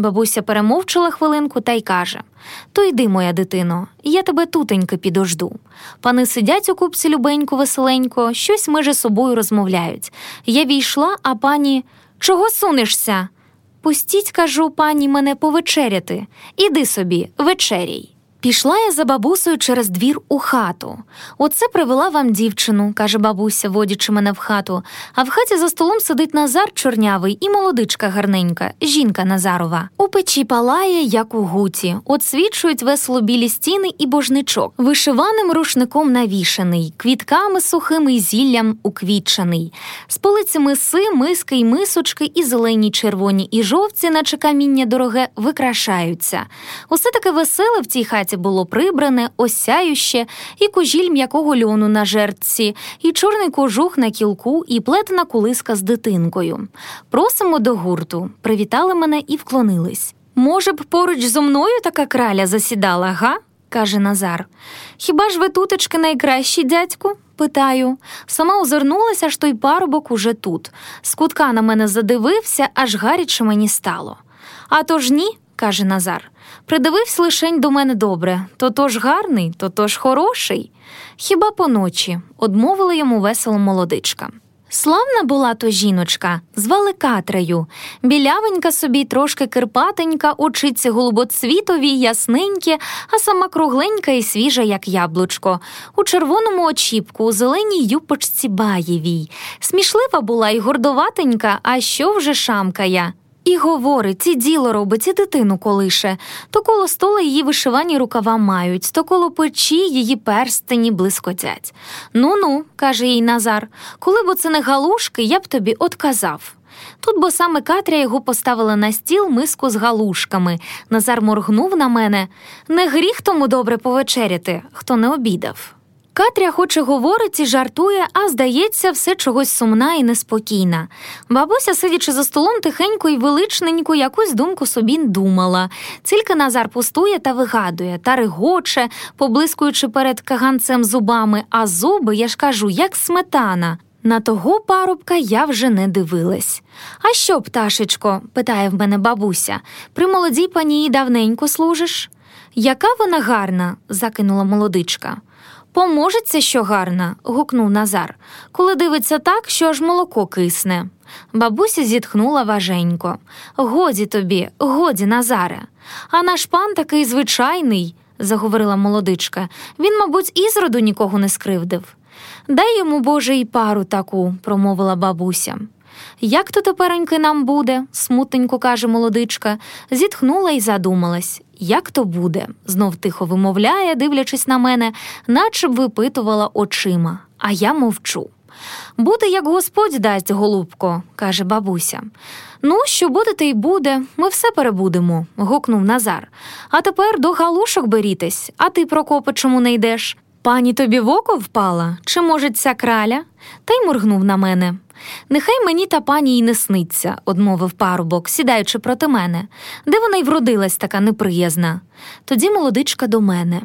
Бабуся перемовчила хвилинку та й каже То йди, моя дитино, я тебе тутеньки підожду. Пани сидять у купці любенько, веселенько, щось меже собою розмовляють. Я війшла, а пані чого сунешся? Пустіть, кажу, пані, мене повечеряти. Іди собі, вечеряй. Пішла я за бабусею через двір у хату. Оце привела вам дівчину, каже бабуся, водячи мене в хату. А в хаті за столом сидить Назар чорнявий і молодичка гарненька, жінка Назарова. У печі палає, як у гуті, Отсвічують весело білі стіни і божничок, вишиваним рушником навішаний, квітками сухими зіллям уквітчений, з полиці миси, миски й мисочки, і зелені, червоні, і жовті, наче каміння дороге, викрашаються. Усе таке веселе в цій хаті хаті було прибране, осяюще, і кожіль м'якого льону на жертці, і чорний кожух на кілку, і плетена кулиска з дитинкою. Просимо до гурту, привітали мене і вклонились. Може б, поруч зо мною така краля засідала, га? каже Назар. Хіба ж ви тутечки найкращі, дядьку? Питаю. Сама озирнулася, аж той парубок уже тут. З кутка на мене задивився, аж гаряче мені стало. А то ж ні, каже Назар. Придивився лишень до мене добре то то ж гарний, то то ж хороший. Хіба поночі, одмовила йому весело молодичка. Славна була то жіночка, звали Катрею, білявенька собі, трошки кирпатенька, очиці голубоцвітові, ясненькі, а сама кругленька і свіжа, як яблучко, у червоному очіпку, у зеленій юпочці баєвій. Смішлива була й гордоватенька, а що вже шамкая. І говорить, і діло робить, і дитину колише. То коло стола її вишивані рукава мають, то коло печі її перстені блискотять. Ну ну, каже їй Назар, коли б оце не галушки, я б тобі отказав. Тут бо саме Катря його поставила на стіл миску з галушками. Назар моргнув на мене не гріх тому добре повечеряти, хто не обідав. Катря хоче говорить і жартує, а здається, все чогось сумна і неспокійна. Бабуся, сидячи за столом, тихенько і величненько, якусь думку собі думала. Тільки Назар пустує та вигадує, та регоче, поблискуючи перед каганцем зубами, а зуби, я ж кажу, як сметана. На того парубка я вже не дивилась. А що, пташечко? питає в мене бабуся. При молодій панії давненько служиш? Яка вона гарна? закинула молодичка. Поможеться, що гарна, гукнув Назар, коли дивиться так, що аж молоко кисне. Бабуся зітхнула важенько. Годі тобі, годі, Назаре. А наш пан такий звичайний, заговорила молодичка. Він, мабуть, ізроду нікого не скривдив. Дай йому, Боже, і пару таку, промовила бабуся. Як то тепереньки нам буде, смутненько каже молодичка, зітхнула і задумалась. Як то буде? знов тихо вимовляє, дивлячись на мене, наче б випитувала очима, а я мовчу. Буде, як Господь дасть, голубко, каже бабуся. Ну, що буде, те й буде, ми все перебудемо, гукнув Назар. А тепер до галушок берітесь, а ти, Прокопе, чому не йдеш? Пані тобі в око впала? Чи, може, ця краля? Та й моргнув на мене. Нехай мені та пані й не сниться, одмовив парубок, сідаючи проти мене, де вона й вродилась така неприязна. Тоді молодичка до мене.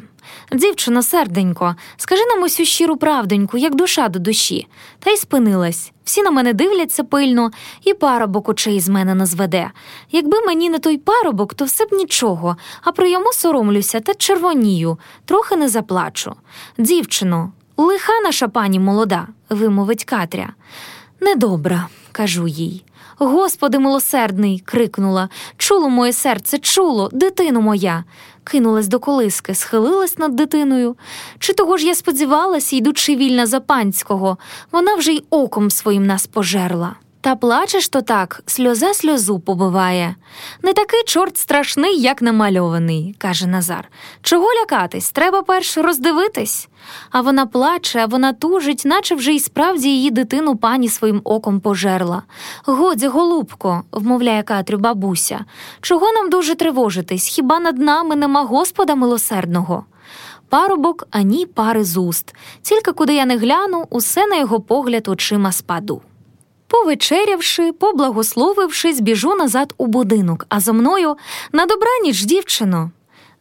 Дівчино, серденько, скажи нам усю щиру правденьку, як душа до душі, та й спинилась. Всі на мене дивляться пильно, і парубок очей з мене не зведе. Якби мені не той парубок, то все б нічого, а про йому соромлюся та червонію, трохи не заплачу. Дівчино, лиха наша пані молода, вимовить Катря. Недобра, кажу їй. Господи милосердний. крикнула. Чуло моє серце, чуло, дитино моя. Кинулась до колиски, схилилась над дитиною. Чи того ж я сподівалася, йдучи вільна за панського, вона вже й оком своїм нас пожерла. Та плачеш то так, сльоза сльозу побиває. Не такий чорт страшний, як намальований, каже Назар. Чого лякатись? Треба перш роздивитись. А вона плаче, а вона тужить, наче вже й справді її дитину пані своїм оком пожерла. Годі, голубко, вмовляє Катрю бабуся. Чого нам дуже тривожитись? Хіба над нами нема Господа милосердного? Парубок ані пари з уст, тільки куди я не гляну, усе на його погляд очима спаду. Повечерявши, поблагословившись, біжу назад у будинок, а зо мною на добраніч, дівчино.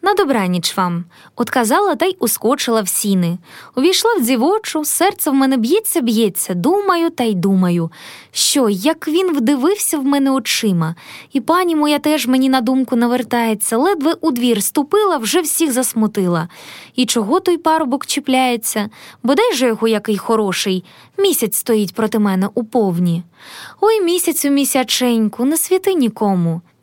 На добраніч вам, отказала та й ускочила в сіни. Увійшла в дівочу, серце в мене б'ється, б'ється, думаю та й думаю. Що, як він вдивився в мене очима, і пані моя теж мені на думку навертається, ледве у двір ступила, вже всіх засмутила. І чого той парубок чіпляється? Бодай же його який хороший. Місяць стоїть проти мене у повні. Ой, місяцю, місяченьку, не світи нікому.